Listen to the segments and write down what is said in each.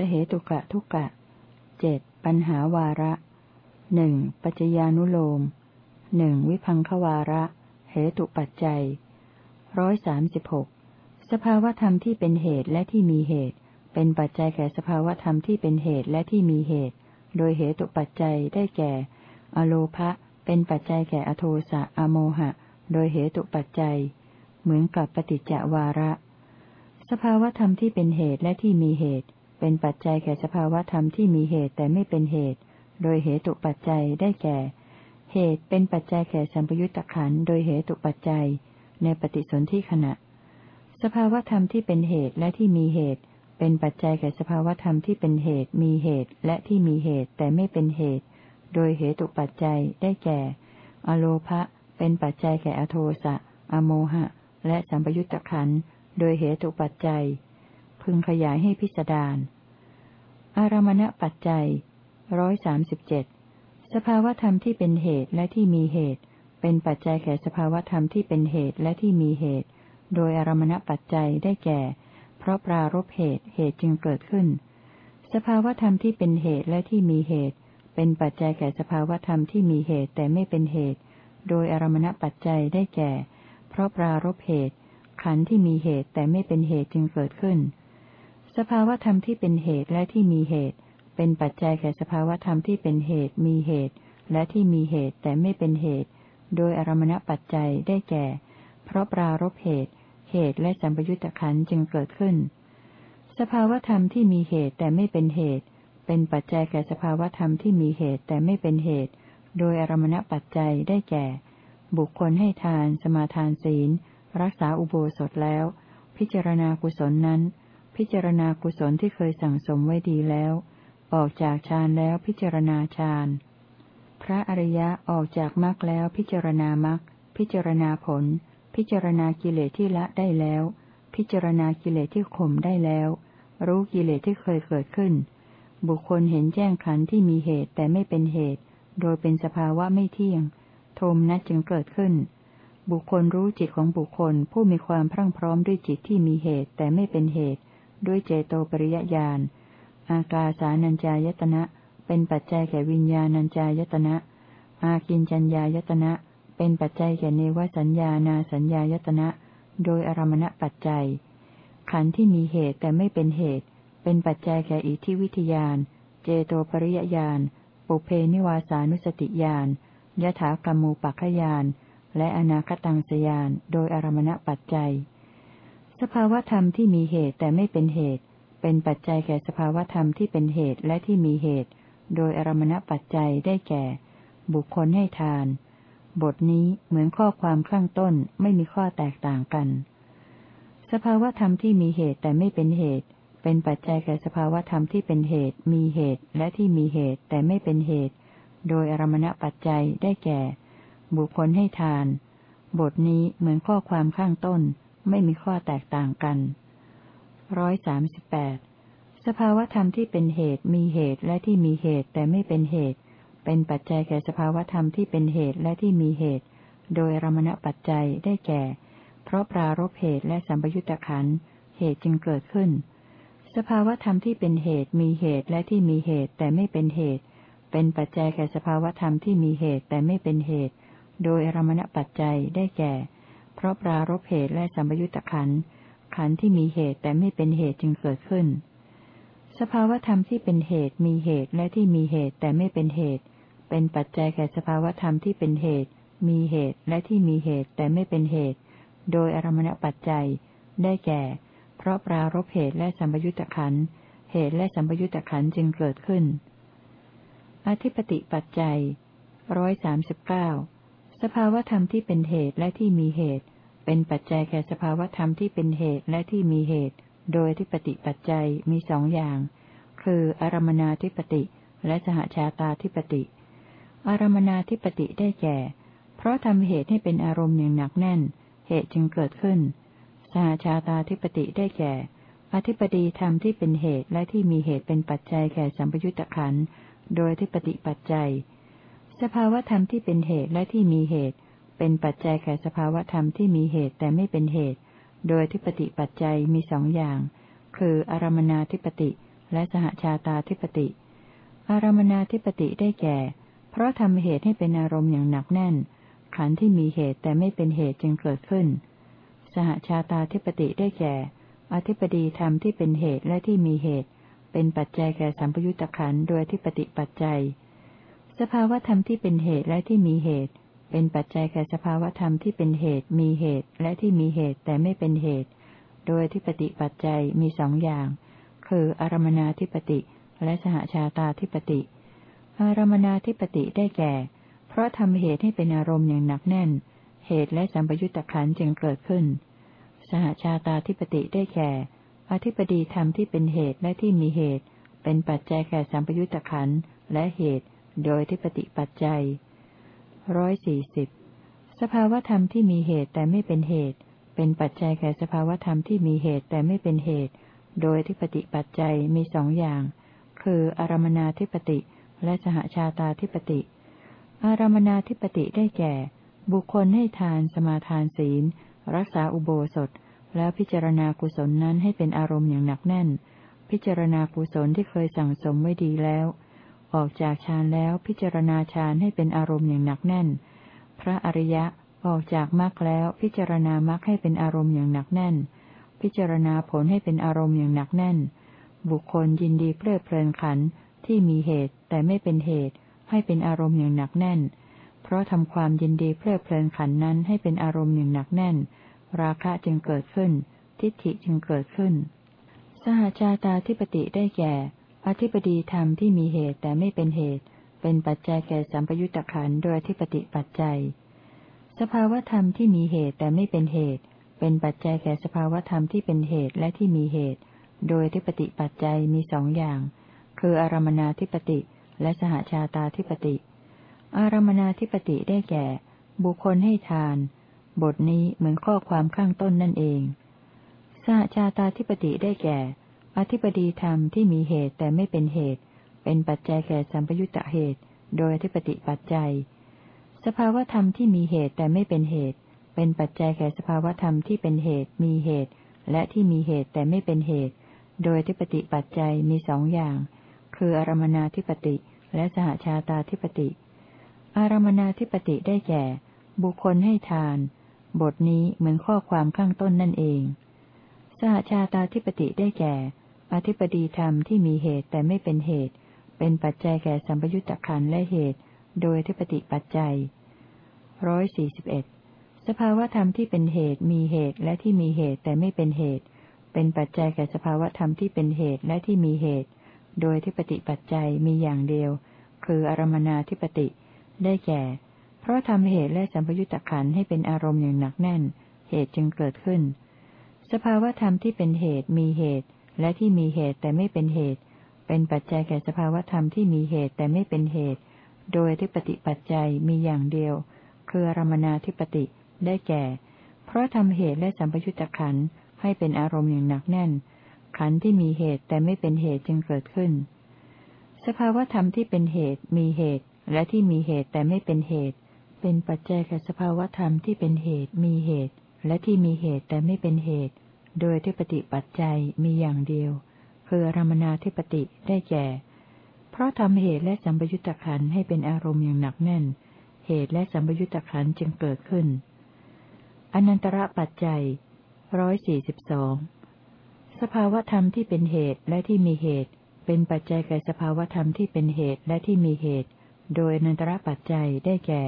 สี่เหตุสเหตุกะทุกะเจ็ดปัญหาวาระหนึ่งปัจจญานุโลมหนึ่งวิพังควาระ เหตุปัจจัยร้อยสามสิบหกสภาวธรรมที่เป็นเหตุและที่มีเหตุ เป็นปัจจัยแก่สภาวธรรมที่เป็นเหตุและที่มีเหตุ โดยเหตุปัจจัยได้แก่ อโลภะเป็นปัจจัยแก่อโทสะอโมหะ โดยเหตุปัจจัย เหมือนกับปฏิจจวาระ สภาวธรรมที่เป็นเหตุและที่มีเหตุ เป็นปัจจัยแก่สภาวธรรมที่มีเหตุแต่ไม่เป็นเหตุ โดยเหตุปัจจัยได้แก่ เหตุเป็นปัจจัยแก่สัมปยุตตะขันโดยเหตุปัจจัย ในปฏิสนธิขณะ สภาวธรรมที่เป็นเหตุและที่มีเหตุ เป็นปัจจัยแก่สภาวธรรมที่เป็นเหตุ มีเหตุและที่มีเหตุแต่ไม่เป็นเหตุ โดยเหตุปัจจัยได้แก่ อโลภะเป็นปัจจัยแก่อโทสะ อโมหะ และสัมปยุตตะขันโดยเหตุปัจจัย พึงขยายให้พิสดารอารมณปัจจัยร้อยสามสิบเจ็ดสภาวธรรมที่เป็นเหตุและที่มีเหตุ เป็นปัจจัยแก่สภาวธรรมที่เป็นเหตุและที่มีเหตุ โดยอารมณปัจจัยได้แก่ เพราะปรารบเหตุเหตุจึงเกิดขึ้น สภาวธรรมที่เป็นเหตุและที่มีเหตุ เป็นปัจจัยแก่สภาวธรรมที่มีเหตุแต่ไม่เป็นเหตุ โดยอารมณปัจจัยได้แก่ เพราะปรารบเหตุ ขันธ์ที่มีเหตุแต่ไม่เป็นเหตุจึงเกิดขึ้น สภาวธรรมที่เป็นเหตุและที่มีเหตุ เป็นปัจจัยแก่สภาวธรรมที่เป็นเหตุมีเหตุ และที่มีเหตุแต่ไม่เป็นเหตุ โดยอารมณปัจจัยได้แก่ เพราะปรารบเหตุ เหตุและสัมปยุตตะขันจึงเกิดขึ้น สภาวธรรมที่มีเหตุแต่ไม่เป็นเหตุ เป็นปัจจัยแก่สภาวธรรมที่มีเหตุแต่ไม่เป็นเหตุ โดยอารมณปัจจัยได้แก่ บุคคลให้ทาน สมาทานศีล รักษาอุโบสถแล้ว พิจารณากุศลนั้น พิจารณากุศลที่เคยสั่งสมไว้ดีแล้ว ออกจากฌานแล้วพิจารณาฌานพระอริยะออกจากมรรคแล้วพิจารณามรรคพิจารณาผล พิจารณากิเลสที่ละได้แล้ว พิจารณากิเลสที่ข่มได้แล้ว รู้กิเลสที่เคยเกิดขึ้น บุคคลเห็นแจ้งขันที่มีเหตุแต่ไม่เป็นเหตุ โดยเป็นสภาวะไม่เที่ยง โทมนัสจึงเกิดขึ้น บุคคลรู้จิตของบุคคลผู้มีความพรั่งพร้อมด้วยจิตที่มีเหตุแต่ไม่เป็นเหตุ ด้วยเจโตปริยญาณ อากาสานัญจายตนะ เป็นปัจจัยแก่วิญญาณัญจายตนะ อากินจัญญายตนะ เป็นปัจจัยแก่เนวสัญญานาสัญญายตนะ โดยอารมณปัจจัย ขันธ์ที่มีเหตุแต่ไม่เป็นเหตุ เป็นปัจจัยแก่อิทธิวิทยาน เจโตปริยญาณ ปุเพนิวาสานุสติญาณยถากรรมูปัคขยาน และอนาคตังสยาน โดยอารมณปัจจัย สภาวธรรมที่มีเหตุแต่ไม่เป็นเหตุ เป็นปัจจัยแก่สภาวธรรมที่เป็นเหตุและที่มีเหตุ โดยอารมณปัจจัยได้แก่ บุคคลให้ทาน บทนี้เหมือนข้อความข้างต้นไม่มีข้อแตกต่างกัน สภาวธรรมที่มีเหตุแต่ไม่เป็นเหตุ เป็นปัจจัยแก่สภาวธรรมที่เป็นเหตุ มีเหตุและที่มีเหตุแต่ไม่เป็นเหตุ โดยอารมณปัจจัยได้แก่ บุคคลให้ทาน บทนี้เหมือนข้อความข้างต้น ไม่มีข้อแตกต่างกันร้อยสามสิบแปดสภาวธรรมที่เป็นเหตุมีเหตุและที่มีเหตุแต่ไม่เป็นเหตุ เป็นปัจจัยแก่สภาวธรรมที่เป็นเหตุและที่มีเหตุ โดยรมณปัจจัยได้แก่ เพราะปรารบเหตุและสัมปยุตตะขันเหตุจึงเกิดขึ้น สภาวธรรมที่เป็นเหตุมีเหตุและที่มีเหตุแต่ไม่เป็นเหตุ เป็นปัจจัยแก่สภาวธรรมที่มีเหตุแต่ไม่เป็นเหตุ โดยรมณปัจจัยได้แก่ เพราะปรารบเหตุและสัมยุตตะขัน ขันที่มีเหตุแต่ไม่เป็นเหตุจึงเกิดขึ้น สภาวธรรมที่เป็นเหตุมีเหตุและที่มีเหตุแต่ไม่เป็นเหตุ เป็นปัจจัยแก่สภาวธรรมที่เป็นเหตุ มีเหตุและที่มีเหตุแต่ไม่เป็นเหตุ โดยอารมณปัจจัย ได้แก่ เพราะปรารบเหตุและสัมยุตตะขัน เหตุและสัมยุตตะขันจึงเกิดขึ้น อธิปติปัจจัยร้อยสามสิบเก้าสภาวธรรมที่เป็นเหตุและที่มีเหตุ เป็นปัจจัยแก่สภาวธรรมที่เป็นเหตุและที่มีเหตุ โดยที่ปฏิปัจจัยมีสองอย่าง คืออารมนาธิปติ และสหชาตาธิปติ อารมนาธิปติได้แก่ เพราะทำเหตุให้เป็นอารมณ์อย่างหนักแน่น เหตุจึงเกิดขึ้น สหชาตาธิปติได้แก่ อธิปดีธรรมที่เป็นเหตุและที่มีเหตุเป็นปัจจัยแก่สัมปยุตตะขันโดยที่ปฏิปัจจัย สภาวธรรมที่เป็นเหตุและที่มีเหตุ เป็นปัจจัยแก่สภาวธรรมที่มีเหตุแต่ไม่เป็นเหตุ โดยที่ปฏิปัจจัยมีสองอย่าง คืออารมนาธิปติ และสหชาตาธิปติ อารมนาธิปติได้แก่ เพราะทำเหตุให้เป็นอารมณ์อย่างหนักแน่น ขันธ์ที่มีเหตุแต่ไม่เป็นเหตุจึงเกิดขึ้น สหชาตาธิปติได้แก่ อธิปดีธรรมที่เป็นเหตุและที่มีเหตุ เป็นปัจจัยแก่สัมปยุตตะขันธ์โดยอธิปติปัจจัย สภาวธรรมที่เป็นเหตุและที่มีเหตุ เป็นปัจจัยแก่สภาวธรรมที่เป็นเหตุ มีเหตุ และที่มีเหตุแต่ไม่เป็นเหตุ โดยอธิปติปัจจัยมีสองอย่าง คืออารมนาธิปติ และสหชาตาธิปติ อารมนาธิปติได้แก่ เพราะทำเหตุให้เป็นอารมณ์อย่างหนักแน่น เหตุและสัมปยุตตะขันจึงเกิดขึ้น สหชาตาธิปติได้แก่ อธิปดีธรรมที่เป็นเหตุและที่มีเหตุ เป็นปัจจัยแก่สัมปยุตตะขันและเหตุ โดยทิปติปัจจัย ร้อยสี่สิบสภาวธรรมที่มีเหตุแต่ไม่เป็นเหตุ เป็นปัจจัยแก่สภาวธรรมที่มีเหตุแต่ไม่เป็นเหตุ โดยทิปติปัจจัยมีสองอย่าง คืออารมนาธิปติ และสหชาตาธิปติ อารมนาธิปติได้แก่ บุคคลให้ทานสมาทานศีล รักษาอุโบสถ แล้วพิจารณากุศลนั้นให้เป็นอารมณ์อย่างหนักแน่น พิจารณากุศลที่เคยสั่งสมไว้ดีแล้ว ออกจากฌานแล้วพิจารณาฌานให้เป็นอารมณ์อย่างหนักแน่น พระอริยะออกจากมรรคแล้วพิจารณามรรคให้เป็นอารมณ์อย่างหนักแน่น พิจารณาผลให้เป็นอารมณ์อย่างหนักแน่น บุคคลยินดีเพลิดเพลินขันที่มีเหตุแต่ไม่เป็นเหตุ ให้เป็นอารมณ์อย่างหนักแน่น เพราะทำความยินดีเพลิดเพลินขันนั้นให้เป็นอารมณ์อย่างหนักแน่น ราคะจึงเกิดขึ้น ทิฏฐิจึงเกิดขึ้น สหชาตาธิปติได้แก่ อธิปดีธรรมที่มีเหตุแต่ไม่เป็นเหตุ เป็นปัจจัยแก่สัมปยุตตะขันโดยอธิปติปัจจัย สภาวธรรมที่มีเหตุแต่ไม่เป็นเหตุ เป็นปัจจัยแก่สภาวธรรมที่เป็นเหตุและที่มีเหตุ โดยทิปติปัจจัยมีสองอย่าง คืออารมนาธิปติและสหชาตาธิปติ อารมนาธิปติได้แก่ บุคคลให้ทาน บทนี้เหมือนข้อความข้างต้นนั่นเองสหชาตาธิปติได้แก่ อธิปดีธรรมที่มีเหตุแต่ไม่เป็นเหตุ เป็นปัจจัยแก่สัมปยุตตะเหตุ โดยอธิปติปัจจัย สภาวธรรมที่มีเหตุแต่ไม่เป็นเหตุ เป็นปัจจัยแก่สภาวธรรมที่เป็นเหตุ มีเหตุ และที่มีเหตุแต่ไม่เป็นเหตุ โดยทิปติปัจจัยมีสองอย่าง คืออารมนาธิปติ และสหชาตาธิปติ อารมนาธิปติได้แก่ บุคคลให้ทาน บทนี้เหมือนข้อความข้างต้นนั่นเอง สหชาตาธิปติได้แก่ อธิปดีธรรมที่มีเหตุแต่ไม่เป็นเหตุ เป็นปัจจัยแก่สัมปยุตตะขันและเหตุ โดยทิปติปัจจัยร้อยสี่สิบเอ็ดสภาวธรรมที่เป็นเหตุมีเหตุและที่มีเหตุแต่ไม่เป็นเหตุ เป็นปัจจัยแก่สภาวธรรมที่เป็นเหตุและที่มีเหตุ โดยที่ปฏิปัจจัยมีอย่างเดียว คืออารมนาธิปติ ได้แก่ เพราะทำเหตุและสัมปยุตตะขันให้เป็นอารมณ์อย่างหนักแน่น เหตุจึงเกิดขึ้น สภาวธรรมที่เป็นเหตุมีเหตุ และที่มีเหตุแต่ไม่เป็นเหตุ เป็นปัจจัยแก่สภาวธรรมที่มีเหตุแต่ไม่เป็นเหตุ โดยที่ปฏิปัจจัยมีอย่างเดียว คืออารมนาธิปติได้แก่ เพราะทำเหตุและสัมปยุตตะขันให้เป็นอารมณ์อย่างหนักแน่น ขันที่มีเหตุแต่ไม่เป็นเหตุจึงเกิดขึ้น สภาวธรรมที่เป็นเหตุมีเหตุ และที่มีเหตุแต่ไม่เป็นเหตุ เป็นปัจจัยแก่สภาวธรรมที่เป็นเหตุมีเหตุ และที่มีเหตุแต่ไม่เป็นเหตุ โดยที่ปฏิปัจจัยมีอย่างเดียว คืออารมนาธิปติได้แก่ เพราะทำเหตุและสัมปยุตตะขันให้เป็นอารมณ์อย่างหนักแน่น เหตุและสัมปยุตตะขันจึงเกิดขึ้น อนันตระปัจจัยร้อยสี่สิบสองสภาวธรรมที่เป็นเหตุและที่มีเหตุ เป็นปัจจัยแก่สภาวธรรมที่เป็นเหตุและที่มีเหตุ โดยนันตระปัจจัยได้แก่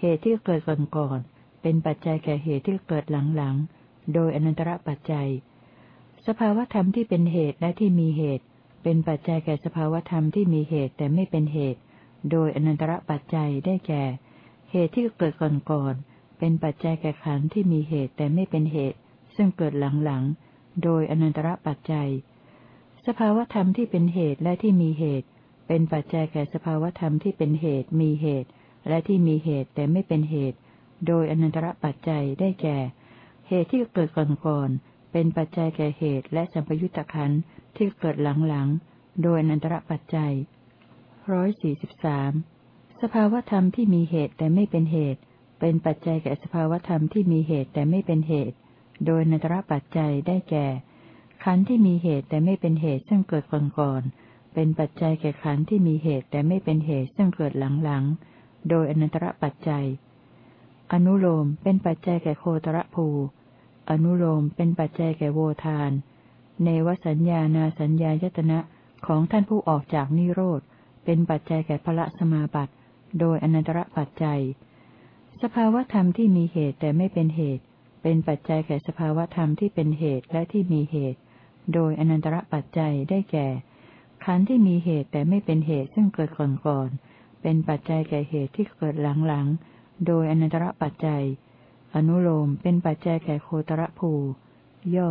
เหตุที่เกิดก่อนก่อนเป็นปัจจัยแก่เหตุที่เกิดหลังหลัง โดยอนันตระปัจจัย สภาวธรรมที่เป็นเหตุและที่มีเหตุ เป็นปัจจัยแก่สภาวธรรมที่มีเหตุแต่ไม่เป็นเหตุ โดยอนันตระปัจจัยได้แก่ เหตุที่เกิดก่อนก่อนเป็นปัจจัยแก่ขันธ์ที่มีเหตุแต่ไม่เป็นเหตุ ซึ่งเกิดหลังๆ โดยอนันตระปัจจัย สภาวธรรมที่เป็นเหตุและที่มีเหตุ เป็นปัจจัยแก่สภาวธรรมที่เป็นเหตุมีเหตุ และที่มีเหตุแต่ไม่เป็นเหตุ โดยอนันตระปัจจัยได้แก่ เหตุที่เกิดก่อนๆเป็นปัจจัยแก่เหตุและสัมปยุตตะขันที่เกิดหลังๆโดยอนันตระปัจจัยร้อยสี่สิบสามสภาวธรรมที่มีเหตุแต่ไม่เป็นเหตุ เป็นปัจจัยแก่สภาวธรรมที่มีเหตุแต่ไม่เป็นเหตุ โดยนันตรปัจจัยได้แก่ ขันธ์ที่มีเหตุแต่ไม่เป็นเหตุซึ่งเกิดก่อนก่อนเป็นปัจจัยแก่ขันธ์ที่มีเหตุแต่ไม่เป็นเหตุซึ่งเกิดหลังๆโดยอนันตระปัจจัย อนุโลมเป็นปัจจัยแก่โคตรภู อนุโลมเป็นปัจจัยแก่โวทาน เนวสัญญานาสัญญายตนะของท่านผู้ออกจากนิโรธ เป็นปัจจัยแก่พระสมาบัติ โดยอนันตรปัจจัย สภาวธรรมที่มีเหตุแต่ไม่เป็นเหตุ เป็นปัจจัยแก่สภาวธรรมที่เป็นเหตุและที่มีเหตุ โดยอนันตรปัจจัยได้แก่ ขันธ์ที่มีเหตุแต่ไม่เป็นเหตุซึ่งเกิดก่อนก่อนเป็นปัจจัยแก่เหตุที่เกิดหลังๆ โดยอนันตระปัจจัย อนุโลมเป็นปัจจัยแก่โคตรภู ย่อ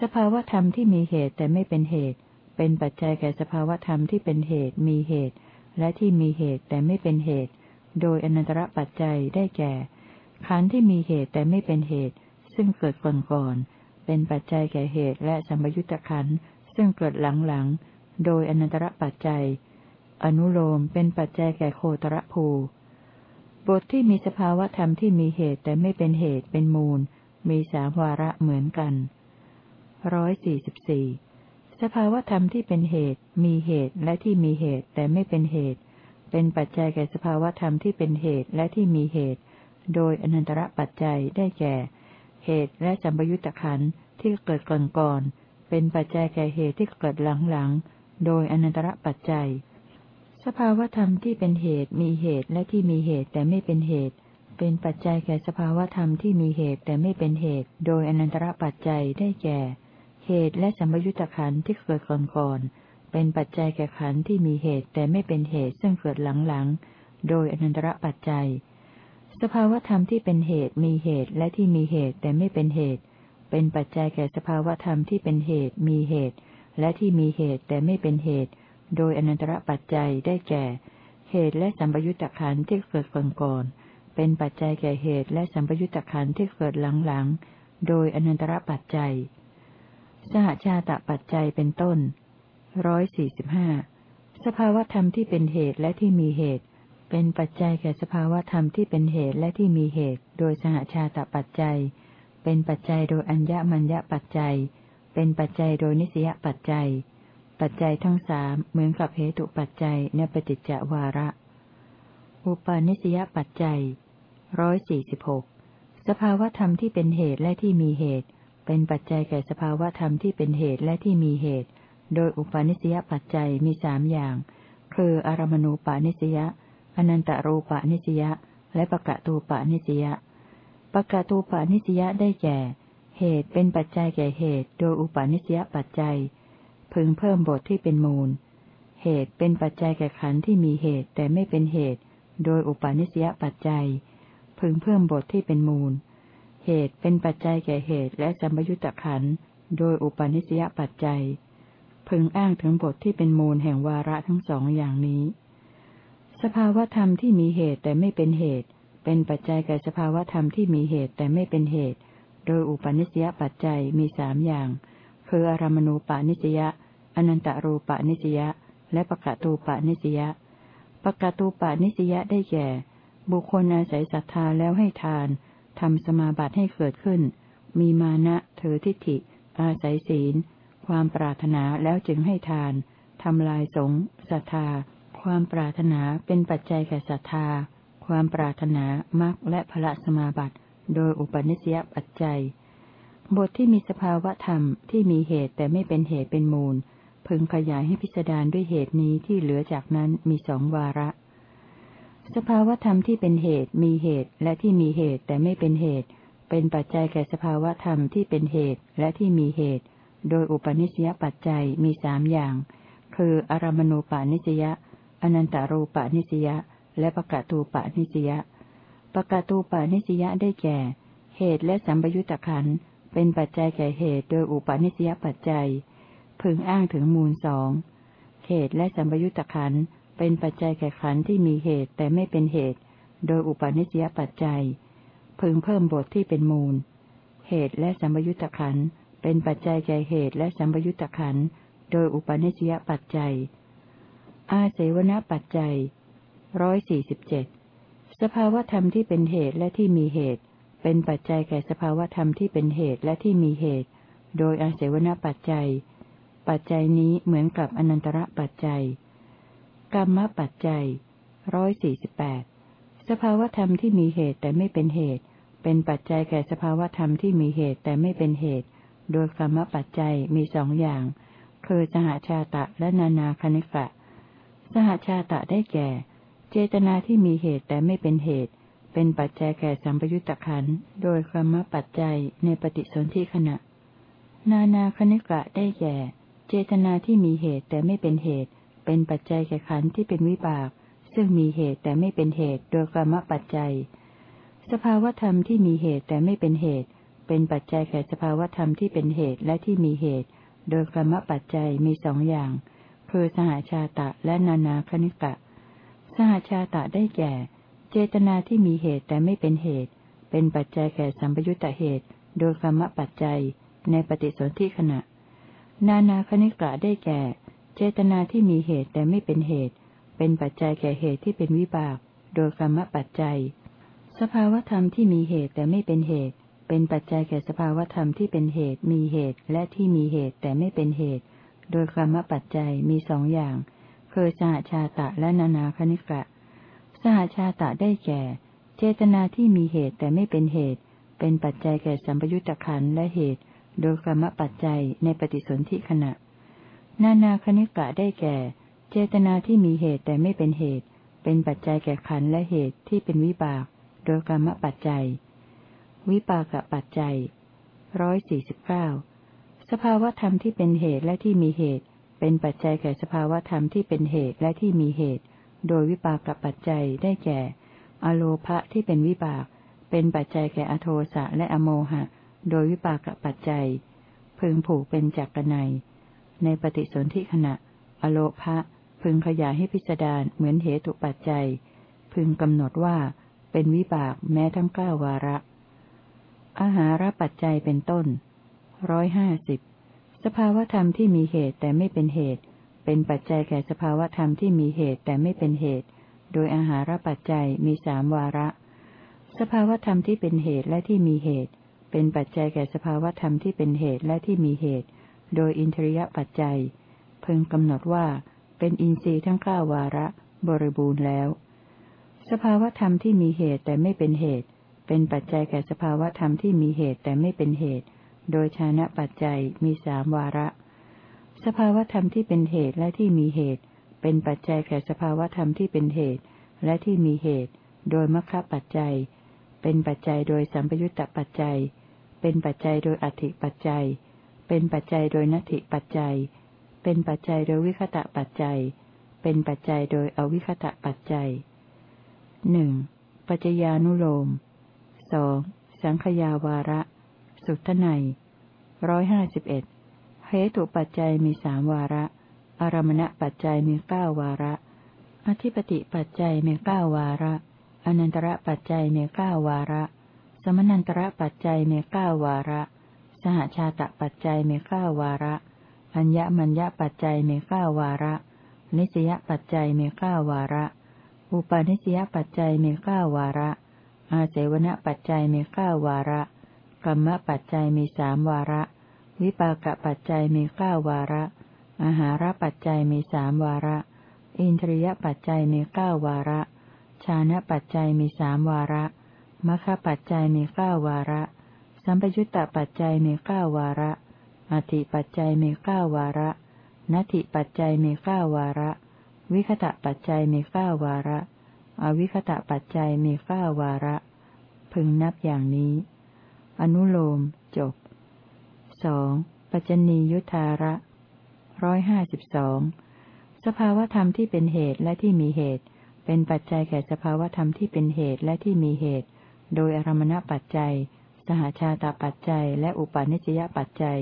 สภาวธรรมที่มีเหตุแต่ไม่เป็นเหตุ เป็นปัจจัยแก่สภาวธรรมที่เป็นเหตุมีเหตุ และที่มีเหตุแต่ไม่เป็นเหตุ โดยอนันตระปัจจัยได้แก่ขันธ์ที่มีเหตุแต่ไม่เป็นเหตุ ซึ่งเกิดก่อนก่อน เป็นปัจจัยแก่เหตุและสัมยุญตขันธ์ซึ่งเกิดหลังๆโดยอนันตระปัจจัย อนุโลมเป็นปัจจัยแก่โคตรภู บทที่มีสภาวธรรมที่มีเหตุแต่ไม่เป็นเหตุเป็นมูล มีสามวาระเหมือนกันร้อยสี่สิบสี่สภาวธรรมที่เป็นเหตุ มีเหตุและที่มีเหตุแต่ไม่เป็นเหตุ เป็นปัจจัยแก่สภาวธรรมที่เป็นเหตุและที่มีเหตุ โดยอนันตระปัจจัยได้แก่ เหตุและสัมปยุตตะขันที่เกิดก่อนก่อน เป็นปัจจัยแก่เหตุที่เกิดหลังหลัง โดยอนันตระปัจจัย สภาวธรรมที่เป็นเหตุมีเหตุและที่มีเหตุแต่ไม่เป็นเหตุ เป็นปัจจัยแก่สภาวธรรมที่มีเหตุแต่ไม่เป็นเหตุ โดยอนันตระปัจจัยได้แก่ เหตุและสัมยุญตขันธ์ที่เกิดก่อนๆเป็นปัจจัยแก่ขันธ์ที่มีเหตุแต่ไม่เป็นเหตุซึ่งเกิดหลังๆ โดยอนันตระปัจจัย สภาวธรรมที่เป็นเหตุมีเหตุและที่มีเหตุแต่ไม่เป็นเหตุ เป็นปัจจัยแก่สภาวธรรมที่เป็นเหตุมีเหตุ และที่มีเหตุแต่ไม่เป็นเหตุ โดยอนันตระปัจจัยได้แก่ เหตุและสัมยุญตขันธ์ที่เกิดก่อนๆเป็นปัจจัยแก่เหตุและสัมยุญตขันธ์ที่เกิดหลังๆโดยอนันตระปัจจัย สหชาตปัจจัยเป็นต้นร้อยสี่สิบห้าสภาวธรรมที่เป็นเหตุและที่มีเหตุ เป็นปัจจัยแก่สภาวธรรมที่เป็นเหตุและที่มีเหตุ โดยสหชาตปัจจัย เป็นปัจจัยโดยอัญญมัญญปัจจัย เป็นปัจจัยโดยนิสยปัจจัย ปัจจัยทั้งสามเหมือนกับเหตุปัจจัยในปฏิจจวาระ อุปาณิสยปัจจัยร้อยสี่สิบหกสภาวธรรมที่เป็นเหตุและที่มีเหตุ เป็นปัจจัยแก่สภาวธรรมที่เป็นเหตุและที่มีเหตุ โดยอุปาณิสยปัจจัยมีสามอย่าง คืออารมณูปาณิสยาอนันตารูปาณิสยาและปะกะตูปาณิสยาปะกะตูปาณิสยาได้แก่ เหตุเป็นปัจจัยแก่เหตุ โดยอุปาณิสยปัจจัย พึงเพิ่มบทที่เป็นมูล เหตุเป็นปัจจัยแก่ขันธ์ที่มีเหตุแต่ไม่เป็นเหตุ โดยอุปาณิสยปัจจัย พึงเพิ่มบทที่เป็นมูล เหตุเป็นปัจจัยแก่เหตุและสัมยุญตขันโดยอุปนิสยปัจจัย พึงอ้างถึงบทที่เป็นมูลแห่งวาระทั้งสองอย่างนี้ สภาวธรรมที่มีเหตุแต่ไม่เป็นเหตุ เป็นปัจจัยแก่สภาวธรรมที่มีเหตุแต่ไม่เป็นเหตุ โดยอุปนิสยปัจจัยมีสามอย่าง คืออารมณูปานิสยา อนันตารูปานิสยาและปะกะตูปานิสยาปะกะตูปานิสยาได้แก่ บุคคลอาศัยศรัทธาแล้วให้ทานทำสมาบัติให้เกิดขึ้น มีมานะถือทิฏฐิ อาศัยศีล ความปรารถนาแล้วจึงให้ทานทำลายสงศรัทธา ความปรารถนาเป็นปัจจัยแก่ศรัทธา ความปรารถนามรรคและพระสมาบัติ โดยอุปนิสยปัจจัย บทที่มีสภาวะธรรมที่มีเหตุแต่ไม่เป็นเหตุเป็นมูล พึงขยายให้พิจารณาด้วยเหตุนี้ที่เหลือจากนั้นมีสองวาระ สภาวธรรมที่เป็นเหตุมีเหตุและที่มีเหตุแต่ไม่เป็นเหตุ เป็นปัจจัยแก่สภาวธรรมที่เป็นเหตุและที่มีเหตุ โดยอุปนิสยปัจจัยมีสามอย่าง คืออารมณูปานิสยาอนันตารูปานิสยาและปะกะตูปานิสยาปะกะตูปานิสยาได้แก่ เหตุและสัมปยุตตะขันเป็นปัจจัยแก่เหตุโดยอุปนิสยปัจจัย พึงอ้างถึงมูลสองเหตุและสัมยุตตะขันเป็นปัจจัยแก่ขันที่มีเหตุแต่ไม่เป็นเหตุ โดยอุปาณิสยปัจจัย พึงเพิ่มบทที่เป็นมูล เหตุและสัมยุญตะขันเป็นปัจจัยแก่เหตุและสัมยุญตะขันโดยอุปาณิสยปัจจัย อาเสวนปัจจัยร้อยสี่สิบเจ็ดสภาวธรรมที่เป็นเหตุและที่มีเหตุ เป็นปัจจัยแก่สภาวธรรมที่เป็นเหตุและที่มีเหตุ โดยอาศัยวณปัจจัย ปัจจัยนี้เหมือนกับอนันตระปัจจัย กรรมปัจจัยร้อยสี่สิบแปดสภาวธรรมที่มีเหตุแต่ไม่เป็นเหตุ เป็นปัจจัยแก่สภาวธรรมที่มีเหตุแต่ไม่เป็นเหตุ โดยกรรมปัจจัยมีสองอย่าง คือสหชาตะและนานาคณิกะ สหชาตะได้แก่ เจตนาที่มีเหตุแต่ไม่เป็นเหตุ เป็นปัจจัยแก่สัมปยุตตะขันโดยกรรมปัจจัยในปฏิสนธิขณะ นานาคณิกะได้แก่ เจตนาที่มีเหตุแต่ไม่เป็นเหตุ เป็นปัจจัยแก่ขันที่เป็นวิบาก ซึ่งมีเหตุแต่ไม่เป็นเหตุโดยกรรมปัจจัย สภาวธรรมที่มีเหตุแต่ไม่เป็นเหตุ เป็นปัจจัยแก่สภาวธรรมที่เป็นเหตุและที่มีเหตุ โดยกรรมปัจจัยมีสองอย่าง คือสหชาตะและนานาคณิกะ สหชาตะได้แก่ เจตนาที่มีเหตุแต่ไม่เป็นเหตุ เป็นปัจจัยแก่สัมปยุตตเหตุ โดยกรรมปัจจัย ในปฏิสนธิขณะ นานาคณิกะได้แก่ เจตนาที่มีเหตุแต่ไม่เป็นเหตุ เป็นปัจจัยแก่เหตุที่เป็นวิบาก โดยกรรมปัจจัย สภาวธรรมที่มีเหตุแต่ไม่เป็นเหตุ เป็นปัจจัยแก่สภาวธรรมที่เป็นเหตุ มีเหตุและที่มีเหตุแต่ไม่เป็นเหตุ โดยกรรมปัจจัยมีสองอย่าง คือสหชาตะและนานาคณิกะ สหชาตะได้แก่ เจตนาที่มีเหตุแต่ไม่เป็นเหตุ เป็นปัจจัยแก่สัมปยุตตะขันและเหตุ โดยกรรมปัจจัยในปฏิสนธิขณะ นานาคณิกะได้แก่ เจตนาที่มีเหตุแต่ไม่เป็นเหตุ เป็นปัจจัยแก่ขันและเหตุที่เป็นวิบาก โดยกรรมปัจจัย วิปากปัจจัยร้อยสี่สิบเก้าสภาวธรรมที่เป็นเหตุและที่มีเหตุ เป็นปัจจัยแก่สภาวธรรมที่เป็นเหตุและที่มีเหตุ โดยวิปากปัจจัยได้แก่ อโลภะที่เป็นวิบาก เป็นปัจจัยแก่อโทสะและอโมหะ โดยวิปากปัจจัย พึงผูกเป็นจักรนัยในปฏิสนธิขณะ อโลภะพึงขยายให้พิจารเหมือนเหตุปัจจัย พึงกำหนดว่าเป็นวิบากแม้ทั้งเก้าวาระ อาหารปัจจัยเป็นต้นร้อยห้าสิบสภาวธรรมที่มีเหตุแต่ไม่เป็นเหตุ เป็นปัจจัยแก่สภาวธรรมที่มีเหตุแต่ไม่เป็นเหตุ โดยอาหารปัจจัยมีสามวาระ สภาวธรรมที่เป็นเหตุและที่มีเหตุ เป็นปัจจัยแก่สภาวธรรมที่เป็นเหตุและที่มีเหตุ โดยอินทรียปัจจัยพึงกำหนดว่า เป็นอินทรีย์ทั้งเก้าวาระ บริบูรณ์แล้ว สภาวธรรมที่มีเหตุแต่ไม่เป็นเหตุ เป็นปัจจัยแก่สภาวธรรมที่มีเหตุแต่ไม่เป็นเหตุ โดยชานะปัจจัยมีสามวาระ สภาวธรรมที่เป็นเหตุและที่มีเหตุ เป็นปัจจัยแก่สภาวธรรมที่เป็นเหตุ และที่มีเหตุ โดยมรรคปัจจัย เป็นปัจจัยโดยสัมปยุตตปัจจัย เป็นปัจจัยโดยอธิปัจจัย เป็นปัจจัยโดยนัตถิปัจจัย เป็นปัจจัยโดยวิคตะปัจจัย เป็นปัจจัยโดยอวิคตะปัจจัยหนึ่งปัจจญานุโลมสองสังขยาวาระ สุทไนร้อยห้าสิบเอ็ดเหตุปัจจัยมีสามวาระ อารมณปัจจัยมีเก้าวาระ อธิปติปัจจัยมีเก้าวาระ อนันตระปัจจัยเก้าวาระ สมนันตระปัจจัยเก้าวาระ สหชาตปัจจัยเก้าวาระ อัญญมัญญปัจจัยเก้าวาระ นิสยปัจจัยเก้าวาระ อุปาณิสยปัจจัยเก้าวาระ อาเสวนปัจจัยเก้าวาระกรรมปัจจัยมีสามวาระ วิปากปัจจัยมีเก้าวาระอาหารปัจจัยมีสามวาระ อินทรียปัจจัยมีเก้าวาระ ชานะปัจจัยมีสามวาระมคปัจจัยมีเก้าวาระ สัมปยุตตปัจจัยมีเก้าวาระอธิปัจจัยมีเก้าวาระนัตถิปัจจัยมีเก้าวาระ วิคตะปัจจัยมีเก้าวาระ อวิคตะปัจจัยมีเก้าวาระ พึงนับอย่างนี้ อนุโลมจบสองปัจจนียุทธาระร้อยห้าสิบสองสภาวธรรมที่เป็นเหตุและที่มีเหตุ เป็นปัจจัยแก่สภาวธรรมที่เป็นเหตุและที่มีเหตุ โดยอารมณปัจจัย สหชาตาปัจจัย และอุปาณิสยปัจจัย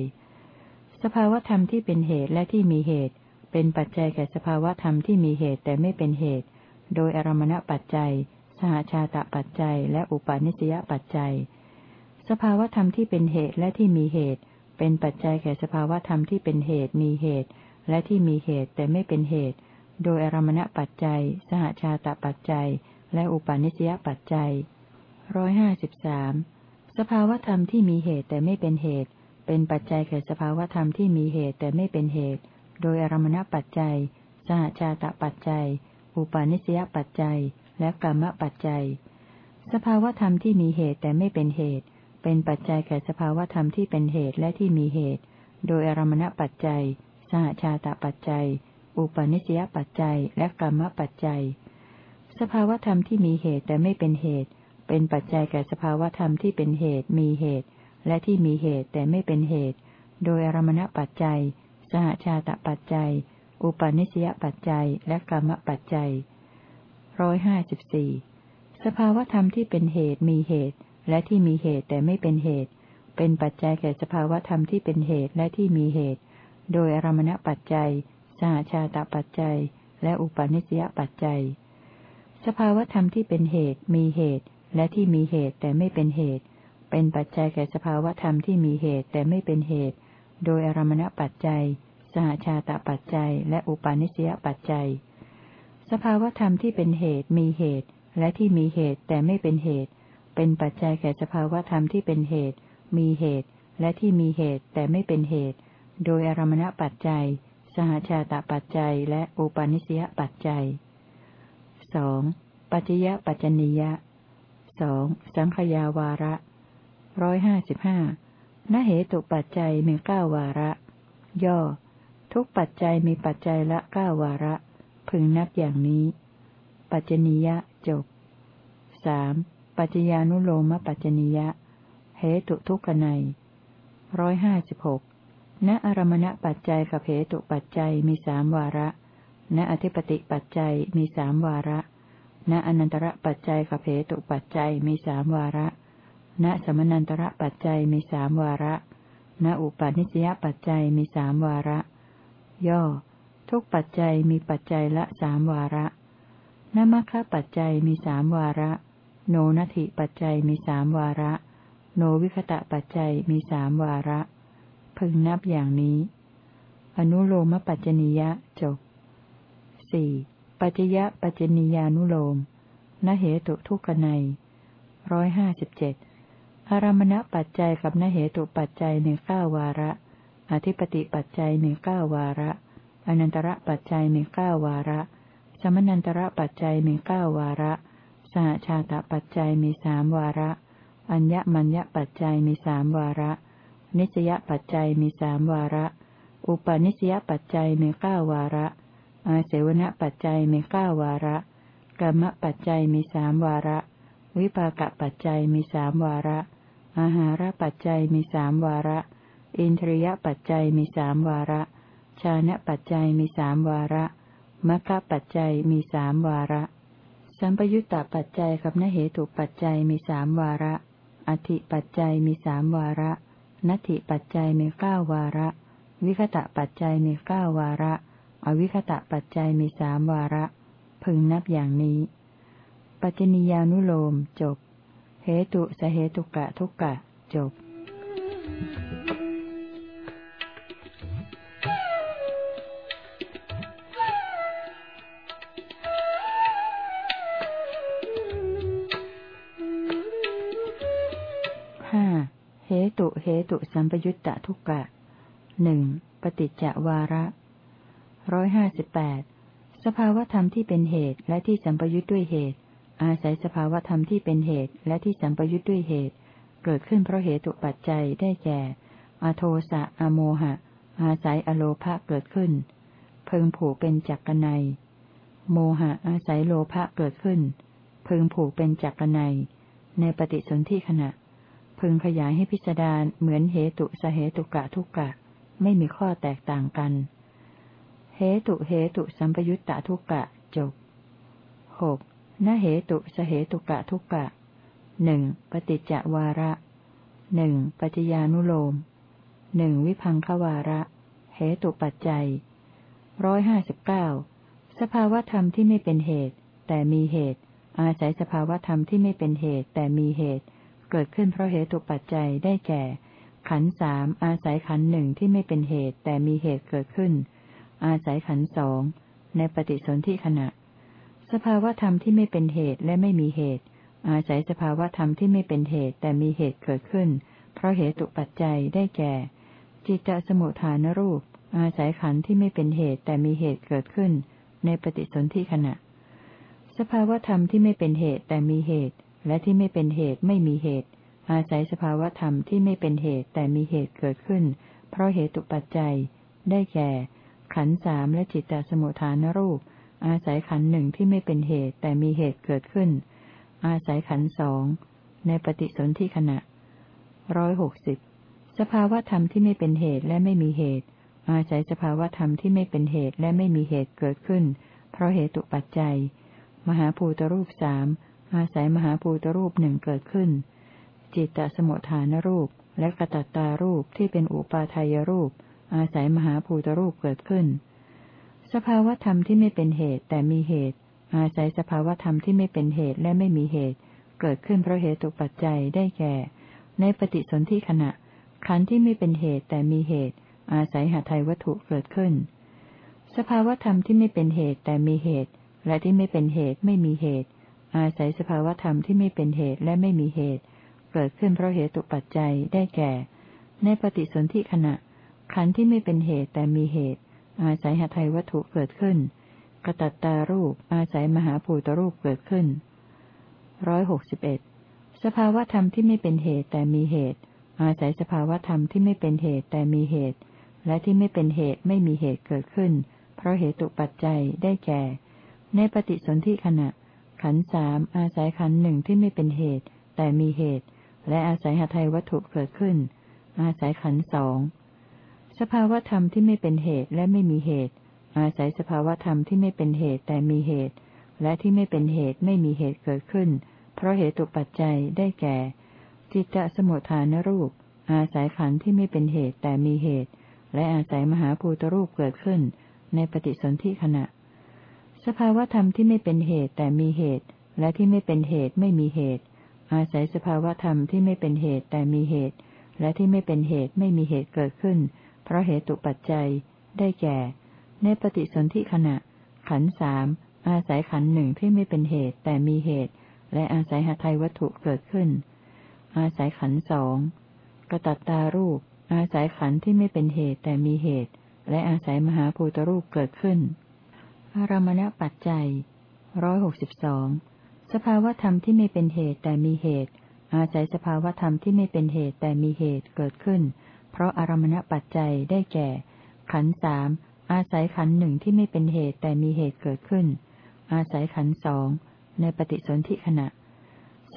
สภาวธรรมที่เป็นเหตุและที่มีเหตุ เป็นปัจจัยแก่สภาวธรรมที่มีเหตุแต่ไม่เป็นเหตุ โดยอารมณปัจจัย สหชาตาปัจจัย และอุปาณิสยปัจจัย สภาวธรรมที่เป็นเหตุและที่มีเหตุ เป็นปัจจัยแก่สภาวธรรมที่เป็นเหตุมีเหตุ และที่มีเหตุแต่ไม่เป็นเหตุ โดยอารมณปัจจัย สหชาตปัจจัย และอุปาณิสยปัจจัยร้อยห้าสิบสามสภาวธรรมที่มีเหตุแต่ไม่เป็นเหตุ เป็นปัจจัยแก่สภาวธรรมที่มีเหตุแต่ไม่เป็นเหตุ โดยอารมณปัจจัย สหชาตปัจจัย อุปาณิสยปัจจัย และกรรมปัจจัย สภาวธรรมที่มีเหตุแต่ไม่เป็นเหตุ เป็นปัจจัยแก่สภาวธรรมที่เป็นเหตุและที่มีเหตุ โดยอารมณปัจจัย สหชาตปัจจัย อุปาณิสยปัจจัย และกรรมปัจจัย สภาวธรรมที่มีเหตุแต่ไม่เป็นเหตุ เป็นปัจจัยแก่สภาวธรรมที่เป็นเหตุมีเหตุ และที่มีเหตุแต่ไม่เป็นเหตุ โดยอารมณปัจจัย สหชาตปัจจัย อุปาณิสยปัจจัย และกรรมปัจจัยร้อยห้าสิบสี่สภาวธรรมที่เป็นเหตุมีเหตุ และที่มีเหตุแต่ไม่เป็นเหตุ เป็นปัจจัยแก่สภาวธรรมที่เป็นเหตุและที่มีเหตุ โดยอารมณปัจจัย หชาตปัจจัย และอุปาณิสยปัจจัย สภาวธรรมที่เป็นเหตุมีเหตุ และที่มีเหตุแต่ไม่เป็นเหตุ เป็นปัจจัยแก่สภาวธรรมที่มีเหตุแต่ไม่เป็นเหตุ โดยอารมณปัจจัย สหชาตปัจจัย และอุปาณิสยปัจจัย สภาวธรรมที่เป็นเหตุมีเหตุ และที่มีเหตุแต่ไม่เป็นเหตุ เป็นปัจจัยแก่สภาวธรรมที่เป็นเหตุ มีเหตุ และที่มีเหตุแต่ไม่เป็นเหตุ โดยอารมณปัจจัย สหชาตปัจจัยและอุปาณิสยปัจจัยสองปัจจยปัจจนิยะสองสังขยาวาระร้อยห้าสิบห้านเหตุปัจจัยมีเก้าวาระ ย่อ ทุกปัจจัยมีปัจจัยละเก้าวาระ พึงนับอย่างนี้ ปัจจนิยะจบสามปัจจญานุโลมปัจจนิยะเหตุทุกขในร้อยห้าสิบหก ณอารมณปัจจัยกับเหตุปัจจัยมีสามวาระ ณอธิปติปัจจัยมีสามวาระ ณอนันตระปัจจัยกับเหตุปัจจัยมีสามวาระ ณสมนันตระปัจจัยมีสามวาระ ณอุปาณิสยปัจจัยมีสามวาระ ย่อ ทุกปัจจัยมีปัจจัยละสามวาระนมัคคะปัจจัยมีสามวาระ โนนัตถิปัจจัยมีสามวาระ โนวิคตะปัจจัยมีสามวาระ พึงนับอย่างนี้ อนุโลมปัจจนิยะจบสี่ปัจจยะปัจจนิยานุโลมนเหตุทุกขในร้อยห้าสิบเจ็ดอารมณปัจจัยกับนเหตุปัจจัยหนึ่งเก้าวาระ อธิปติปัจจัยหนึ่งเก้าวาระ อนันตระปัจจัยหนึ่งเก้าวาระ สมนันตระปัจจัยหนึ่งเก้าวาระ สหชาตปัจจัยมีสามวาระ อัญญมัญญปัจจัยมีสามวาระ นิสยปัจจัยมีสามวาระ อุปนิสยปัจจัยมีเก้าวาระ อาเสวณปัจจัยมีเก้าวาระกรรมปัจจัยมีสามวาระ วิปากปัจจัยมีสามวาระ อาหารปัจจัยมีสามวาระ อินทรียปัจจัยมีสามวาระ ชานะปัจจัยมีสามวาระมัคคะปัจจัยมีสามวาระ สัมปยุตตปัจจัยกับนเหตุปัจจัยมีสามวาระ อธิปัจจัยมีสามวาระ นัตถิปัจจัยมีเก้าวาระ วิคตะปัจจัยมีเก้าวาระ อวิคตะปัจจัยมีสามวาระ พึงนับอย่างนี้ ปัจจนิยานุโลมจบ เหตุสเหตุกะทุกกะจบ ตุสัมปยุตตะทุกกะหนึ่งปฏิจจวาระร้อยห้าสิบแปดสภาวธรรมที่เป็นเหตุและที่สัมปยุตด้วยเหตุ อาศัยสภาวธรรมที่เป็นเหตุและที่สัมปยุทธ์ด้วยเหตุ เกิดขึ้นเพราะเหตุปัจจัยได้แก่อโทสะอโมหะ อาศัยอโลภะเกิดขึ้น เพึงผูกเป็นจักรนัยโมหะอาศัยโลภะเกิดขึ้น พึงผูกเป็นจักรนัยในปฏิสนธิขณะ พึงขยายให้พิจารณาเหมือนเหตุสเหตุกะทุกกะ ไม่มีข้อแตกต่างกัน เหตุเหตุสัมปยุตตะทุกกะจบหกนเหตุสเหตุกะทุกะหนึ่งปฏิจจวาระหนึ่งปัจจญานุโลมหนึ่งวิพังควาระ เหตุปัจจัยร้อยห้าสิบเก้าสภาวธรรมที่ไม่เป็นเหตุ แต่มีเหตุ อาศัยสภาวธรรมที่ไม่เป็นเหตุ แต่มีเหตุ เกิดขึ้นเพราะเหตุปัจจัยได้แก่ ขันสามอาศัยขันหนึ่งที่ไม่เป็นเหตุแต่มีเหตุเกิดขึ้น อาศัยขันสองในปฏิสนธิขณะ สภาวธรรมที่ไม่เป็นเหตุและไม่มีเหตุ อาศัยสภาวธรรมที่ไม่เป็นเหตุแต่มีเหตุเกิดขึ้น เพราะเหตุปัจจัยได้แก่ จิตตสมุทฐานรูป อาศัยขันที่ไม่เป็นเหตุแต่มีเหตุเกิดขึ้น ในปฏิสนธิขณะ สภาวธรรมที่ไม่เป็นเหตุแต่มีเหตุ และที่ไม่เป็นเหตุไม่มีเหตุ อาศัยสภาวธรรมที่ไม่เป็นเหตุแต่มีเหตุเกิดขึ้น เพราะเหตุปัจจัย ได้แก่ ขันสามและจิตตสมุทฐานรูป อาศัยขันหนึ่งที่ไม่เป็นเหตุแต่มีเหตุเกิดขึ้น อาศัยขันสองในปฏิสนธิขณะร้อยหกสิบสภาวธรรมที่ไม่เป็นเหตุและไม่มีเหตุ อาศัยสภาวธรรมที่ไม่เป็นเหตุและไม่มีเหตุเกิดขึ้น เพราะเหตุปัจจัย มหาภูตรูปสาม อาศัยมหาภูตรูปหนึ่งเกิดขึ้น จิตตสมุทฐานรูปและกระตัตตารูปที่เป็นอุปาทายรูป อาศัยมหาภูตรูปเกิดขึ้น สภาวธรรมที่ไม่เป็นเหตุแต่มีเหตุ อาศัยสภาวธรรมที่ไม่เป็นเหตุและไม่มีเหตุ เกิดขึ้นเพราะเหตุปัจจัยได้แก่ ในปฏิสนธิขณะ ขันธ์ที่ไม่เป็นเหตุแต่มีเหตุ อาศัยหาไทยวัตถุเกิดขึ้น สภาวธรรมที่ไม่เป็นเหตุแต่มีเหตุ และที่ไม่เป็นเหตุไม่มีเหตุ อาศัยสภาวธรรมที่ไม่เป็นเหตุและไม่มีเหตุ เกิดขึ้นเพราะเหตุปัจจัยได้แก่ ในปฏิสนธิขณะ ขันธ์ที่ไม่เป็นเหตุแต่มีเหตุ อาศัยหาไทยวัตถุเกิดขึ้นกระตัตตารูปอาศัยมหาภูตรูปเกิดขึ้นร้อยหกสิบเอ็ดสภาวธรรมที่ไม่เป็นเหตุแต่มีเหตุ อาศัยสภาวธรรมที่ไม่เป็นเหตุแต่มีเหตุ และที่ไม่เป็นเหตุไม่มีเหตุเกิดขึ้น เพราะเหตุปัจจัยได้แก่ ในปฏิสนธิขณะ ขันสามอาศัยขันหนึ่งที่ไม่เป็นเหตุ แต่มีเหตุ และอาศัยหทัยวัตถุเกิดขึ้น อาศัยขันสองสภาวธรรมที่ไม่เป็นเหตุและไม่มีเหตุ อาศัยสภาวธรรมที่ไม่เป็นเหตุแต่มีเหตุ และที่ไม่เป็นเหตุไม่มีเหตุเกิดขึ้น เพราะเหตุปัจจัยได้แก่ จิตตสมุทฐานรูป อาศัยขันธ์ที่ไม่เป็นเหตุแต่มีเหตุ และอาศัยมหาภูตรูปเกิดขึ้น ในปฏิสนธิขณะ สภาวธรรมที่ไม่เป็นเหตุแต่มีเหตุ และที่ไม่เป็นเหตุไม่มีเหตุ อาศัยสภาวธรรมที่ไม่เป็นเหตุแต่มีเหตุ และที่ไม่เป็นเหตุไม่มีเหตุเกิดขึ้น เพราะเหตุปัจจัย ได้แก่ ในปฏิสนธิขณะ ขันสามอาศัยขันหนึ่งที่ไม่เป็นเหตุแต่มีเหตุ และอาศัยหทัยวัตถุเกิดขึ้น อาศัยขันสองกระตัตตารูป อาศัยขันที่ไม่เป็นเหตุแต่มีเหตุ และอาศัยมหาภูตรูปเกิดขึ้น อารมณปัจจัยร้อยหกสิบสองสภาวธรรมที่ไม่เป็นเหตุแต่มีเหตุ อาศัยสภาวธรรมที่ไม่เป็นเหตุแต่มีเหตุเกิดขึ้น เพราะอารมณปัจจัยได้แก่ ขันสามอาศัยขันหนึ่งที่ไม่เป็นเหตุแต่มีเหตุเกิดขึ้น อาศัยขันสองในปฏิสนธิขณะ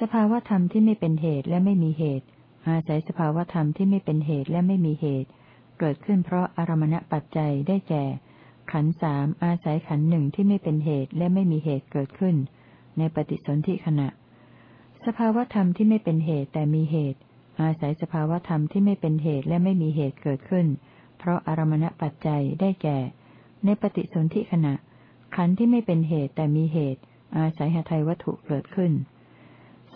สภาวธรรมที่ไม่เป็นเหตุและไม่มีเหตุ อาศัยสภาวธรรมที่ไม่เป็นเหตุและไม่มีเหตุ เกิดขึ้นเพราะอารมณปัจจัยได้แก่ ขันสามอาศัยขันหนึ่งที่ไม่เป็นเหตุและไม่มีเหตุเกิดขึ้น ในปฏิสนธิขณะ สภาวธรรมที่ไม่เป็นเหตุแต่มีเหตุ อาศัยสภาวธรรมที่ไม่เป็นเหตุและไม่มีเหตุเกิดขึ้น เพราะอารมณปัจจัยได้แก่ ในปฏิสนธิขณะ ขันที่ไม่เป็นเหตุแต่มีเหตุ อาศัยหทัยวัตถุเกิดขึ้น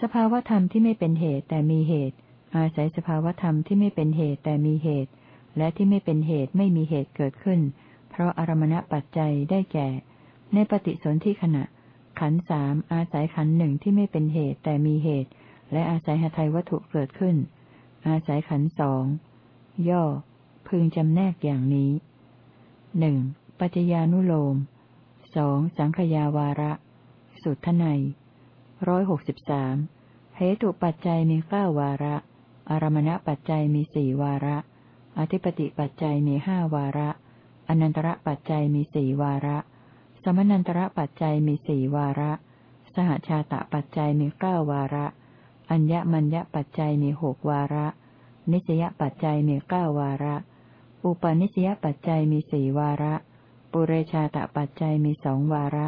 สภาวธรรมที่ไม่เป็นเหตุแต่มีเหตุ อาศัยสภาวธรรมที่ไม่เป็นเหตุแต่มีเหตุ และที่ไม่เป็นเหตุไม่มีเหตุเกิดขึ้น เพราะอารมณปัจจัยได้แก่ ในปฏิสนธิขณะ ขันสามอาศัยขันหนึ่งที่ไม่เป็นเหตุแต่มีเหตุ และอาศัยหทัยวัตถุเกิดขึ้น อาศัยขันสองย่อ พึงจำแนกอย่างนี้หนึ่งปัจจญานุโลมสองสังขยาวาระ สุทไนร้อยหกสิบสามเหตุปัจจัยมีเก้าวาระ อารมณปัจจัยมีสี่วาระ อธิปติปัจจัยมีห้าวาระ อนันตระปัจจัยมีสี่วาระ สมนันตระปัจจัยมีสี่วาระ สหชาตะปัจจัยมีเก้าวาระ อัญญมัญญปัจจัยมีหกวาระ นิสยปัจจัยมีเก้าวาระ อุปนิสยปัจจัยมีสี่วาระ ปุเรชาตะปัจจัยมีสองวาระ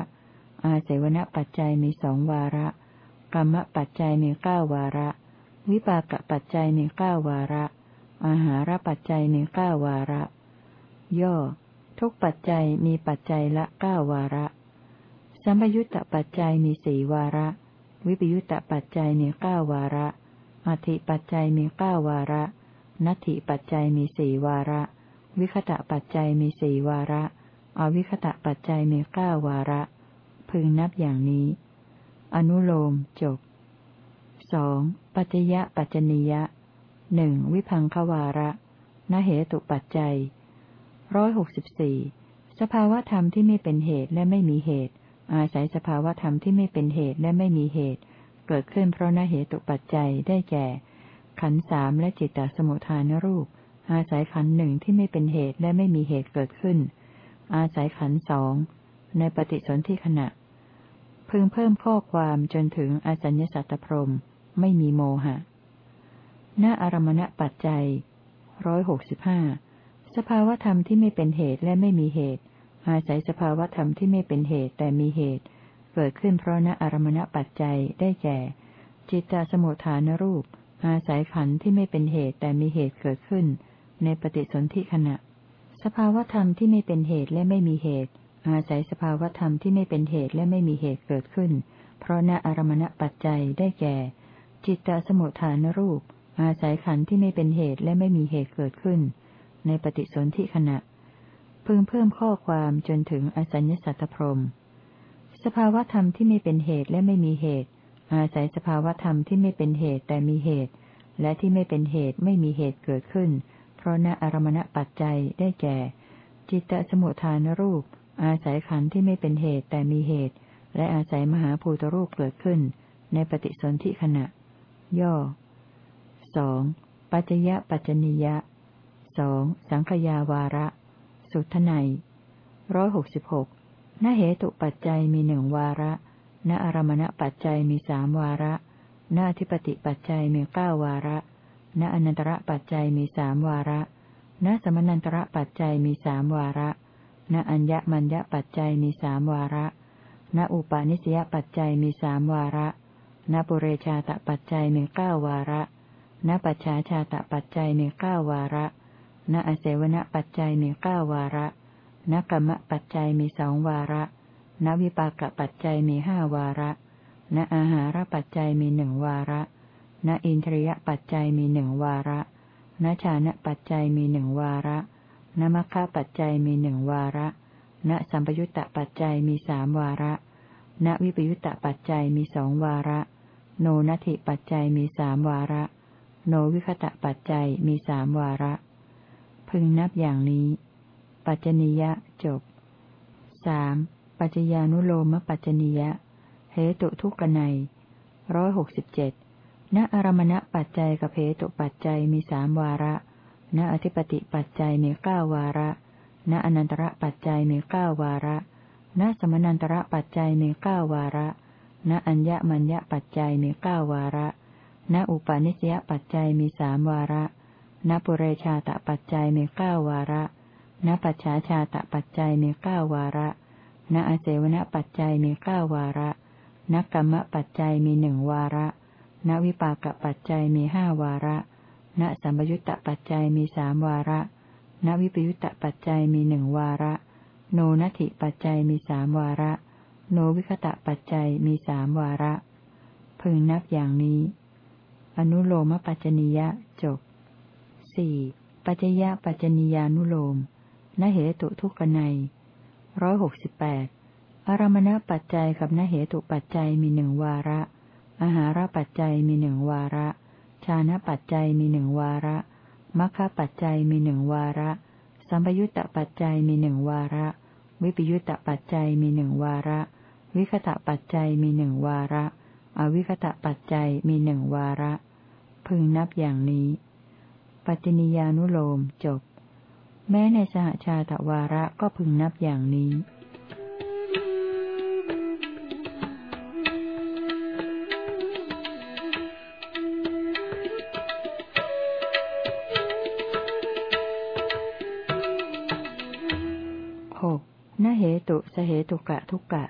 อาเสวนปัจจัยมีสองวาระกรรมปัจจัยมีเก้าวาระ วิปากปัจจัยมีเก้าวาระอาหารปัจจัยมีเก้าวาระ ย่อ ทุกปัจจัยมีปัจจัยละเก้าวาระ สัมยุญตปัจจัยมีสี่วาระ วิปยุตตปัจจัยมีเก้าวาระอธิปัจจัยมีเก้าวาระ นัตถิปัจจัยมีสี่วาระ วิคตะปัจจัยมีสี่วาระ อวิคตะปัจจัยมีเก้าวาระ พึงนับอย่างนี้ อนุโลมจบสองปัจจยะปัจจนิยะหนึ่งวิพังควาระ นเหตุปัจจัย ร้อยหกสิบสี่สภาวธรรมที่ไม่เป็นเหตุและไม่มีเหตุ อาศัยสภาวธรรมที่ไม่เป็นเหตุและไม่มีเหตุ เกิดขึ้นเพราะนเหตุปัจจัยได้แก่ ขันสามและจิตตสมุทฐานรูป อาศัยขันหนึ่งที่ไม่เป็นเหตุและไม่มีเหตุเกิดขึ้น อาศัยขันสองในปฏิสนธิขณะ พึงเพิ่มข้อความจนถึงอสัญญสัตตพรมไม่มีโมหะณอารมณปัจจัยร้อยหกสิบห้า สภาวธรรมที่ไม่เป็นเหตุและไม่มีเหตุ อาศัยสภาวธรรมที่ไม่เป็นเหตุแต่มีเหตุ เกิดขึ้นเพราะณอารมณปัจจัยได้แก่ จิตตสมุทฐานรูป อาศัยขันธ์ที่ไม่เป็นเหตุแต่มีเหตุเกิดขึ้น ในปฏิสนธิขณะ สภาวธรรมที่ไม่เป็นเหตุและไม่มีเหตุ อาศัยสภาวธรรมที่ไม่เป็นเหตุและไม่มีเหตุเกิดขึ้น เพราะณอารมณปัจจัยได้แก่ จิตตสมุทฐานรูป อาศัยขันธ์ที่ไม่เป็นเหตุและไม่มีเหตุเกิดขึ้น ในปฏิสนธิขณะ พึงเพิ่มข้อความจนถึงอสัญญสัตตพรมสภาวธรรมที่ไม่เป็นเหตุและไม่มีเหตุ อาศัยสภาวธรรมที่ไม่เป็นเหตุแต่มีเหตุ และที่ไม่เป็นเหตุไม่มีเหตุเกิดขึ้น เพราะณอารมณปัจจัยได้แก่ จิตตสมุทฐานรูป อาศัยขันธ์ที่ไม่เป็นเหตุแต่มีเหตุ และอาศัยมหาภูตรูปเกิดขึ้น ในปฏิสนธิขณะ ย่อสองปัจจยปัจจนิยะ สองสังขยาวาระ สุทไนร้อยหกสิบหกณเหตุปัจจัยมีหนึ่งวาระ ณอารมณปัจจัยมีสามวาระ ณอธิปติปัจจัยมีเก้าวาระ ณอนันตระปัจจัยมีสามวาระ ณสมนันตระปัจจัยมีสามวาระ ณอัญญมัญญปัจจัยมีสามวาระ ณอุปาณิสยปัจจัยมีสามวาระ ณปุเรชาตปัจจัยมีเก้าวาระ ณปัจฉาชาตปัจจัยมีเก้าวาระ ณอเสวนปัจจัยมีเก้าวาระณกรรมปัจจัยมีสองวาระณวิปากปัจจัยมีห้าวาระณอาหารปัจจัยมีหนึ่งวาระณอินทรียปัจจัยมีหนึ่งวาระณชานะปัจจัยมีหนึ่งวาระณมัคคะปัจจัยมีหนึ่งวาระณสัมปยุตตปัจจัยมีสามวาระณวิปยุตตปัจจัยมีสองวาระ โนนัตถิปัจจัยมีสามวาระ โนวิคตะปัจจัยมีสามวาระ พึงนับอย่างนี้ ปัจจนิยะจบสามปัจจญานุโลมปัจจนิยะ เหตุทุกนัยร้อยหกสิบเจ็ดณอารมณปัจจัยกับเหตุปัจจัยมีสามวาระ ณอธิปติปัจจัยมีเก้าวาระ ณอนันตระปัจจัยมีเก้าวาระ ณสมนันตระปัจจัยมีเก้าวาระ ณอัญญมัญญปัจจัยมีเก้าวาระ ณอุปาณิสยปัจจัยมีสามวาระ นปุเรชาตปัจจัยมีเก้าวาระ นปัจฉาชาตปัจจัยมีเก้าวาระ นอาเสวนปัจจัยมีเก้าวาระ นกรรมปัจจัยมีหนึ่งวาระ นวิปากปัจจัยมีห้าวาระ นสัมยุตตปัจจัยมีสามวาระ นวิปยุตตปัจจัยมีหนึ่งวาระ โนนัตถิปัจจัยมีสามวาระ โนวิคตะปัจจัยมีสามวาระ พึงนับอย่างนี้ อนุโลมปัจจนิยะจบ สี่ปัจจยะปัจจนิยานุโลมนเหตุทุกนัยร้อยหกสิบแปดอารมณปัจจัยกับนเหตุปัจจัยมีหนึ่งวาระ อาหารปัจจัยมีหนึ่งวาระ ชานะปัจจัยมีหนึ่งวาระมัคคะปัจจัยมีหนึ่งวาระ สัมปยุตตปัจจัยมีหนึ่งวาระ วิปยุตตปัจจัยมีหนึ่งวาระ วิคตะปัจจัยมีหนึ่งวาระ อวิคตะปัจจัยมีหนึ่งวาระ พึงนับอย่างนี้ ปัจจนิยานุโลมจบ แม้ในสหชาตวาระก็พึงนับอย่างนี้หกนเหตุสเหตุกะทุกะ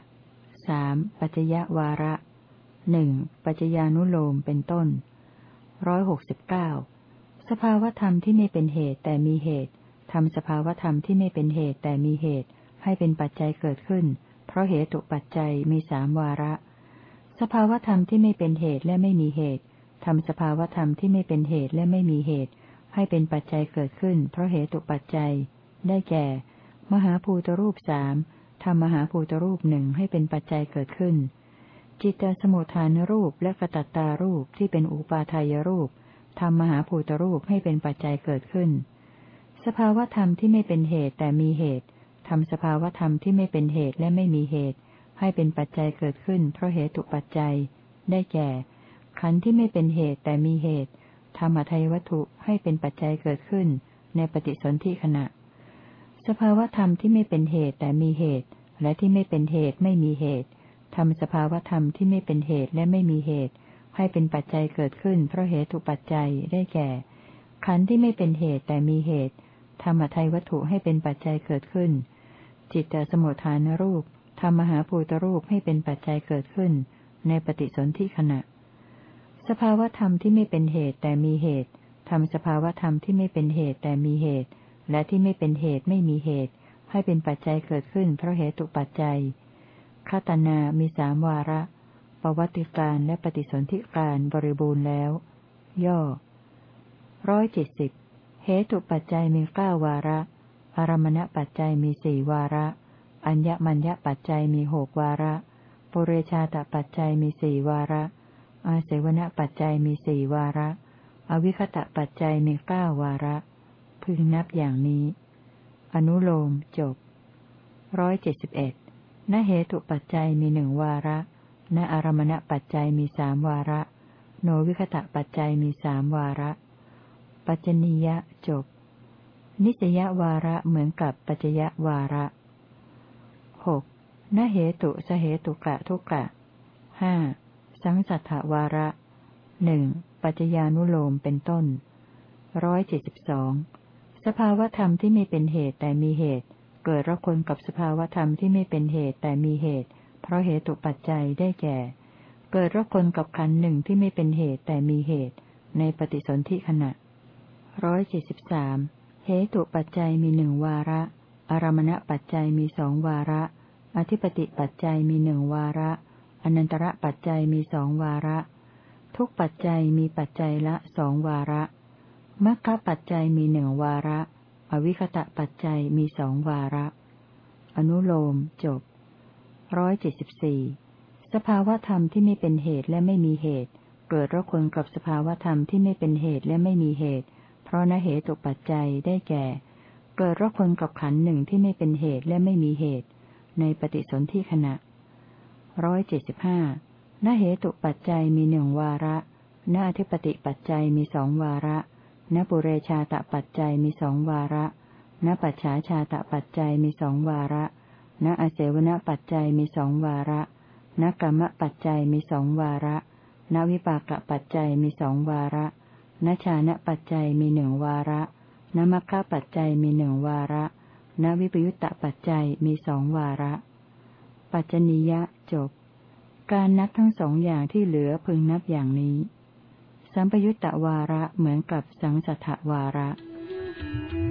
สามปัจจยวาระหนึ่งปัจจญานุโลมเป็นต้นร้อยหกสิบเก้า สภาวธรรมที่ไม่เป็นเหตุแต่มีเหตุทำสภาวธรรมที่ไม่เป็นเหตุแต่มีเหตุ ให้เป็นปัจจัยเกิดขึ้น เพราะเหตุปัจจัยมีสามวาระ สภาวธรรมที่ไม่เป็นเหตุและไม่มีเหตุทำสภาวธรรมที่ไม่เป็นเหตุและไม่มีเหตุ ให้เป็นปัจจัยเกิดขึ้น เพราะเหตุปัจจัย ได้แก่ มหาภูตรูปสามทำมหาภูตรูปหนึ่งให้เป็นปัจจัยเกิดขึ้น จิตตสมุทฐานรูปและกตัตตารูปที่เป็นอุปาทายรูป ทำมหาภูตรูปให้เป็นปัจจัยเกิดขึ้น สภาวธรรมที่ไม่เป็นเหตุแต่มีเหตุทำสภาวธรรมที่ไม่เป็นเหตุและไม่มีเหตุ ให้เป็นปัจจัยเกิดขึ้น เพราะเหตุปัจจัย ได้แก่ ขันธ์ที่ไม่เป็นเหตุแต่มีเหตุทำอทัยวัตถุให้เป็นปัจจัยเกิดขึ้น ในปฏิสนธิขณะ สภาวธรรมที่ไม่เป็นเหตุแต่มีเหตุ และที่ไม่เป็นเหตุไม่มีเหตุทำสภาวธรรมที่ไม่เป็นเหตุและไม่มีเหตุ ให้เป็นปัจจัยเกิดขึ้นเพราะเหตุปัจจัยได้แก่ ขันธ์ที่ไม่เป็นเหตุแต่มีเหตุทำอทัยวัตถุให้เป็นปัจจัยเกิดขึ้น จิตตสมุทฐานรูปทำมหาภูตรูปให้เป็นปัจจัยเกิดขึ้น ในปฏิสนธิขณะ สภาวธรรมที่ไม่เป็นเหตุแต่มีเหตุทำสภาวธรรมที่ไม่เป็นเหตุแต่มีเหตุ และที่ไม่เป็นเหตุไม่มีเหตุ ให้เป็นปัจจัยเกิดขึ้นเพราะเหตุปัจจัยคตนามีสามวาระ ปวัติการและปฏิสนธิการบริบูรณ์แล้ว ย่อร้อยเจ็ดสิบเหตุปัจจัยมีเก้าวาระ อารมณปัจจัยมีสี่วาระ อัญญมัญญปัจจัยมีหกวาระ ปุเรชาตปัจจัยมีสี่วาระ อาเสวนปัจจัยมีสี่วาระ อวิคตะปัจจัยมีเก้าวาระ พึงนับอย่างนี้ อนุโลมจบร้อยเจ็ดสิบเอ็ดนเหตุปัจจัยมีหนึ่งวาระ ณอารมณปัจจัยมีสามวาระ โนวิคตะปัจจัยมีสามวาระ ปัจจนิยะจบ นิสยวาระเหมือนกับปัจจยวาระหกนเหตุสเหตุกะทุกะห้าสังสัทธวาระหนึ่งปัจจญานุโลมเป็นต้นร้อยเจ็ดสิบสองสภาวธรรมที่ไม่เป็นเหตุแต่มีเหตุ เกิดระคนกับสภาวธรรมที่ไม่เป็นเหตุแต่มีเหตุ เพราะเหตุปัจจัยได้แก่ เกิดระคนกับขันหนึ่งที่ไม่เป็นเหตุแต่มีเหตุ ในปฏิสนธิขณะร้อยเจ็ดสิบสามเหตุปัจจัยมีหนึ่งวาระ อารมณปัจจัยมีสองวาระ อธิปติปัจจัยมีหนึ่งวาระ อนันตระปัจจัยมีสองวาระ ทุกปัจจัยมีปัจจัยละสองวาระมัคคปัจจัยมีหนึ่งวาระ อวิคตะปัจจัยมีสองวาระ อนุโลมจบ ร้อยเจ็ดสิบสี่สภาวธรรมที่ไม่เป็นเหตุและไม่มีเหตุ เกิดระคนกับสภาวธรรมที่ไม่เป็นเหตุและไม่มีเหตุ เพราะนเหตุตกปัจจัยได้แก่ เกิดระคนกับขันหนึ่งที่ไม่เป็นเหตุและไม่มีเหตุ ในปฏิสนธิขณะร้อยเจ็ดสิบห้านเหตุปัจจัยมีหนึ่งวาระนอธิปติปัจจัยมีสองวาระนปุเรชาตปัจจัยมีสองวาระนปัจฉาชาตปัจจัยมีสองวาระ นอเสวนปัจจัยมีสองวาระนกรรมปัจจัยมีสองวาระนวิปากปัจจัยมีสองวาระนชานะปัจจัยมีหนึ่งวาระนมัคคะปัจจัยมีหนึ่งวาระนวิปยุตตปัจจัยมีสองวาระ ปัจจนิยะจบ การนับทั้งสองอย่างที่เหลือพึงนับอย่างนี้ สัมปยุตตวาระเหมือนกับสังสัทธวาระ Thank you.